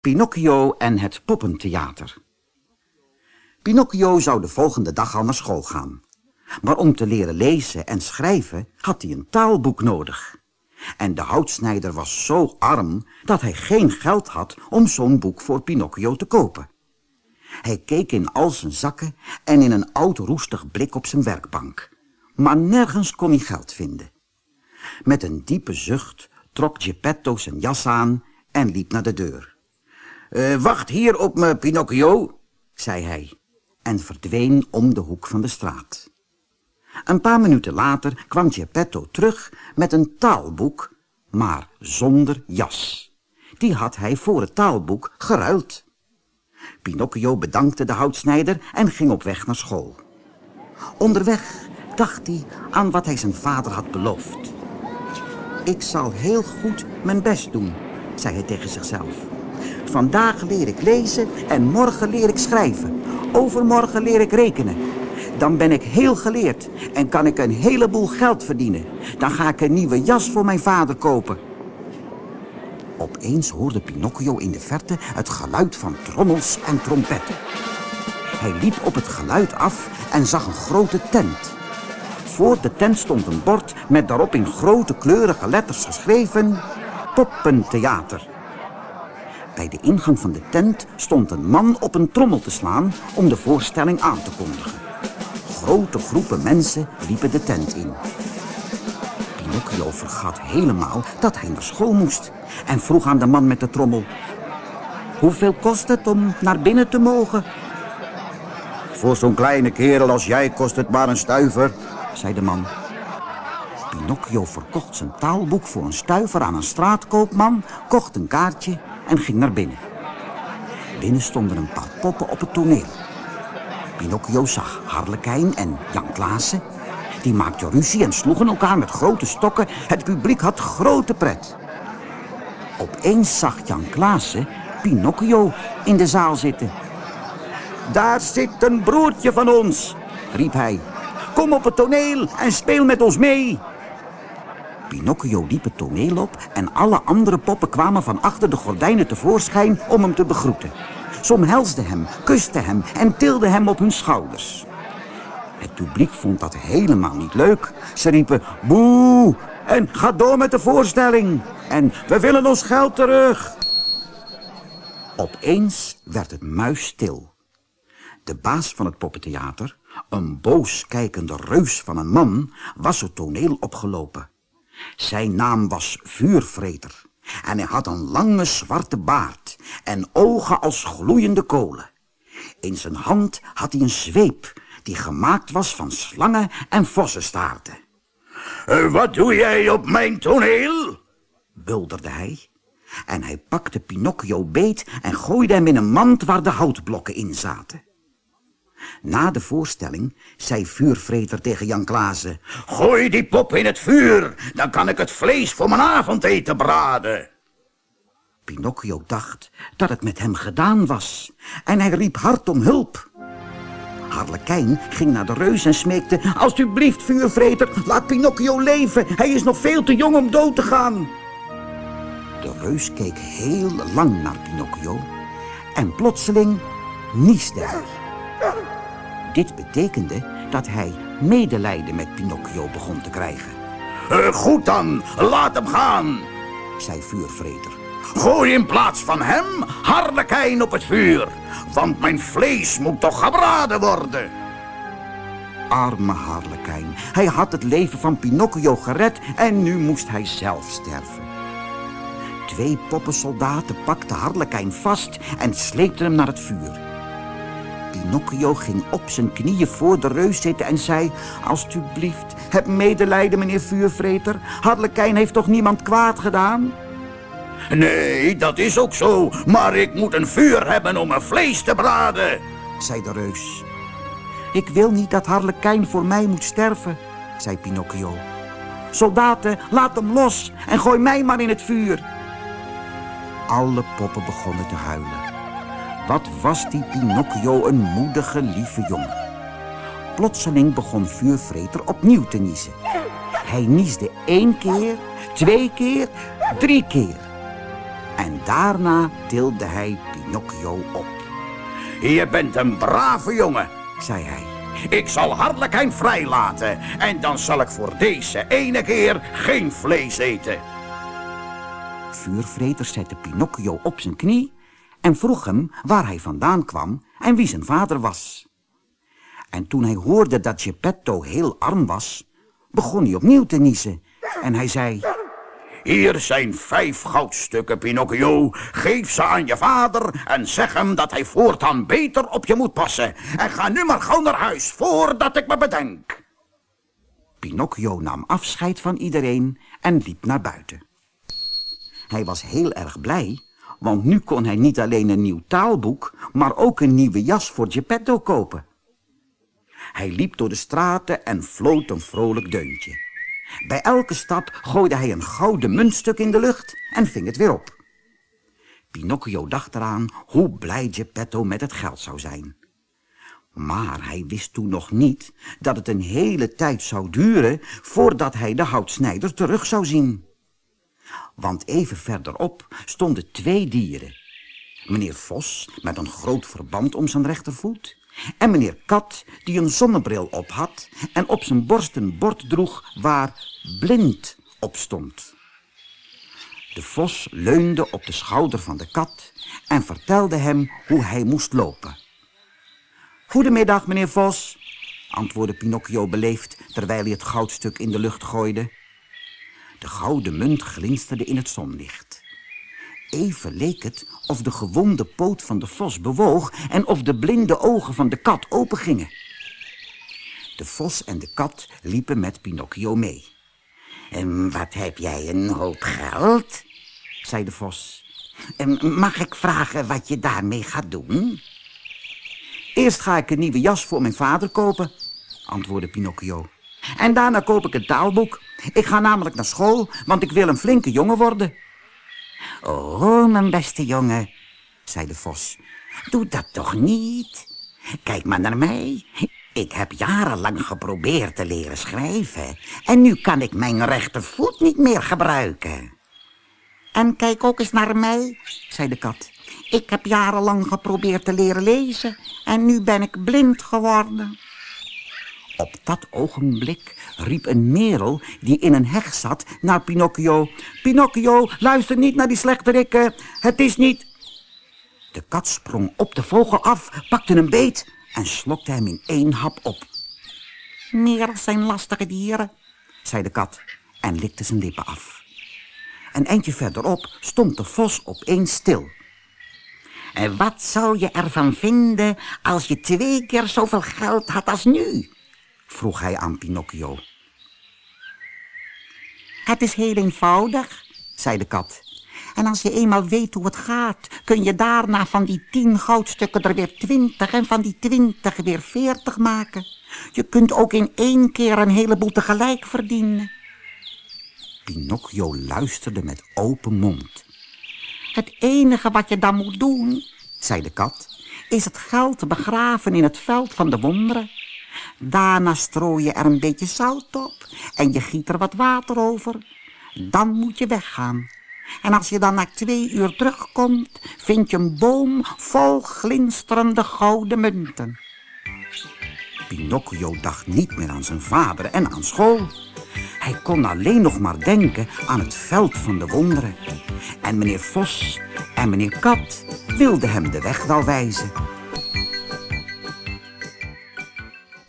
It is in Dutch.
Pinocchio en het poppentheater. Pinocchio zou de volgende dag al naar school gaan. Maar om te leren lezen en schrijven had hij een taalboek nodig. En de houtsnijder was zo arm dat hij geen geld had om zo'n boek voor Pinocchio te kopen. Hij keek in al zijn zakken en in een oud roestig blik op zijn werkbank. Maar nergens kon hij geld vinden. Met een diepe zucht trok Geppetto zijn jas aan en liep naar de deur. Uh, wacht hier op me, Pinocchio, zei hij, en verdween om de hoek van de straat. Een paar minuten later kwam Geppetto terug met een taalboek, maar zonder jas. Die had hij voor het taalboek geruild. Pinocchio bedankte de houtsnijder en ging op weg naar school. Onderweg dacht hij aan wat hij zijn vader had beloofd. Ik zal heel goed mijn best doen, zei hij tegen zichzelf. Vandaag leer ik lezen en morgen leer ik schrijven. Overmorgen leer ik rekenen. Dan ben ik heel geleerd en kan ik een heleboel geld verdienen. Dan ga ik een nieuwe jas voor mijn vader kopen. Opeens hoorde Pinocchio in de verte het geluid van trommels en trompetten. Hij liep op het geluid af en zag een grote tent. Voor de tent stond een bord met daarop in grote kleurige letters geschreven... Poppentheater. Bij de ingang van de tent stond een man op een trommel te slaan om de voorstelling aan te kondigen. Grote groepen mensen liepen de tent in. Pinocchio vergat helemaal dat hij naar school moest en vroeg aan de man met de trommel. Hoeveel kost het om naar binnen te mogen? Voor zo'n kleine kerel als jij kost het maar een stuiver, zei de man. Pinocchio verkocht zijn taalboek voor een stuiver aan een straatkoopman, kocht een kaartje en ging naar binnen. Binnen stonden een paar poppen op het toneel. Pinocchio zag Harlekijn en Jan Klaassen. Die maakten ruzie en sloegen elkaar met grote stokken. Het publiek had grote pret. Opeens zag Jan Klaassen Pinocchio in de zaal zitten. Daar zit een broertje van ons, riep hij. Kom op het toneel en speel met ons mee. Pinocchio liep het toneel op en alle andere poppen kwamen van achter de gordijnen tevoorschijn om hem te begroeten. Ze omhelsden hem, kusten hem en tilden hem op hun schouders. Het publiek vond dat helemaal niet leuk. Ze riepen boe en ga door met de voorstelling. En we willen ons geld terug. Opeens werd het muisstil. De baas van het poppentheater, een boos kijkende reus van een man, was het toneel opgelopen. Zijn naam was Vuurvreter en hij had een lange zwarte baard en ogen als gloeiende kolen. In zijn hand had hij een zweep die gemaakt was van slangen en vossenstaarten. Eh, wat doe jij op mijn toneel? bulderde hij. En hij pakte Pinocchio beet en gooide hem in een mand waar de houtblokken in zaten. Na de voorstelling zei vuurvreter tegen Jan Klaassen... Gooi die pop in het vuur, dan kan ik het vlees voor mijn avondeten braden. Pinocchio dacht dat het met hem gedaan was en hij riep hard om hulp. Harlekijn ging naar de reus en smeekte... Alsjeblieft, vuurvreter, laat Pinocchio leven. Hij is nog veel te jong om dood te gaan. De reus keek heel lang naar Pinocchio en plotseling niesde hij. Dit betekende dat hij medelijden met Pinocchio begon te krijgen. Uh, goed dan, laat hem gaan, zei vuurvreter. Gooi in plaats van hem harlekijn op het vuur, want mijn vlees moet toch gebraden worden. Arme harlekijn, hij had het leven van Pinocchio gered en nu moest hij zelf sterven. Twee poppensoldaten pakten harlekijn vast en sleepten hem naar het vuur. Pinocchio ging op zijn knieën voor de reus zitten en zei... Alsjeblieft, heb medelijden, meneer Vuurvreter. Harlekijn heeft toch niemand kwaad gedaan? Nee, dat is ook zo. Maar ik moet een vuur hebben om mijn vlees te braden, zei de reus. Ik wil niet dat Harlekijn voor mij moet sterven, zei Pinocchio. Soldaten, laat hem los en gooi mij maar in het vuur. Alle poppen begonnen te huilen. Wat was die Pinocchio een moedige, lieve jongen. Plotseling begon Vuurvreter opnieuw te niezen. Hij niesde één keer, twee keer, drie keer. En daarna tilde hij Pinocchio op. Je bent een brave jongen, zei hij. Ik zal Harlekijn vrijlaten en dan zal ik voor deze ene keer geen vlees eten. Vuurvreter zette Pinocchio op zijn knie en vroeg hem waar hij vandaan kwam en wie zijn vader was. En toen hij hoorde dat Geppetto heel arm was, begon hij opnieuw te niezen en hij zei... Hier zijn vijf goudstukken, Pinocchio. Geef ze aan je vader en zeg hem dat hij voortaan beter op je moet passen. En ga nu maar gauw naar huis, voordat ik me bedenk. Pinocchio nam afscheid van iedereen en liep naar buiten. Hij was heel erg blij, want nu kon hij niet alleen een nieuw taalboek, maar ook een nieuwe jas voor Geppetto kopen. Hij liep door de straten en floot een vrolijk deuntje. Bij elke stap gooide hij een gouden muntstuk in de lucht en ving het weer op. Pinocchio dacht eraan hoe blij Geppetto met het geld zou zijn. Maar hij wist toen nog niet dat het een hele tijd zou duren voordat hij de houtsnijder terug zou zien. Want even verderop stonden twee dieren. Meneer Vos met een groot verband om zijn rechtervoet en meneer Kat, die een zonnebril op had en op zijn borst een bord droeg waar blind op stond. De vos leunde op de schouder van de kat en vertelde hem hoe hij moest lopen. Goedemiddag, meneer Vos, antwoordde Pinocchio beleefd terwijl hij het goudstuk in de lucht gooide. De gouden munt glinsterde in het zonlicht. Even leek het of de gewonde poot van de vos bewoog en of de blinde ogen van de kat opengingen. De vos en de kat liepen met Pinocchio mee. En wat heb jij een hoop geld? zei de vos. En mag ik vragen wat je daarmee gaat doen? Eerst ga ik een nieuwe jas voor mijn vader kopen, antwoordde Pinocchio. En daarna koop ik een taalboek. Ik ga namelijk naar school, want ik wil een flinke jongen worden. Oh, mijn beste jongen, zei de vos, doe dat toch niet. Kijk maar naar mij. Ik heb jarenlang geprobeerd te leren schrijven en nu kan ik mijn rechtervoet niet meer gebruiken. En kijk ook eens naar mij, zei de kat. Ik heb jarenlang geprobeerd te leren lezen en nu ben ik blind geworden. Op dat ogenblik riep een merel die in een heg zat naar Pinocchio. Pinocchio, luister niet naar die slechterikken. Het is niet... De kat sprong op de vogel af, pakte hem beet en slokte hem in één hap op. Merels zijn lastige dieren, zei de kat en likte zijn lippen af. Een eindje verderop stond de vos opeens stil. En wat zou je ervan vinden als je twee keer zoveel geld had als nu? Vroeg hij aan Pinocchio. Het is heel eenvoudig, zei de kat. En als je eenmaal weet hoe het gaat, kun je daarna van die tien goudstukken er weer twintig en van die twintig weer veertig maken. Je kunt ook in één keer een heleboel tegelijk verdienen. Pinocchio luisterde met open mond. Het enige wat je dan moet doen, zei de kat, is het geld begraven in het veld van de wonderen. Daarna strooi je er een beetje zout op en je giet er wat water over. Dan moet je weggaan. En als je dan na twee uur terugkomt, vind je een boom vol glinsterende gouden munten. Pinocchio dacht niet meer aan zijn vader en aan school. Hij kon alleen nog maar denken aan het veld van de wonderen. En meneer Vos en meneer Kat wilden hem de weg wel wijzen.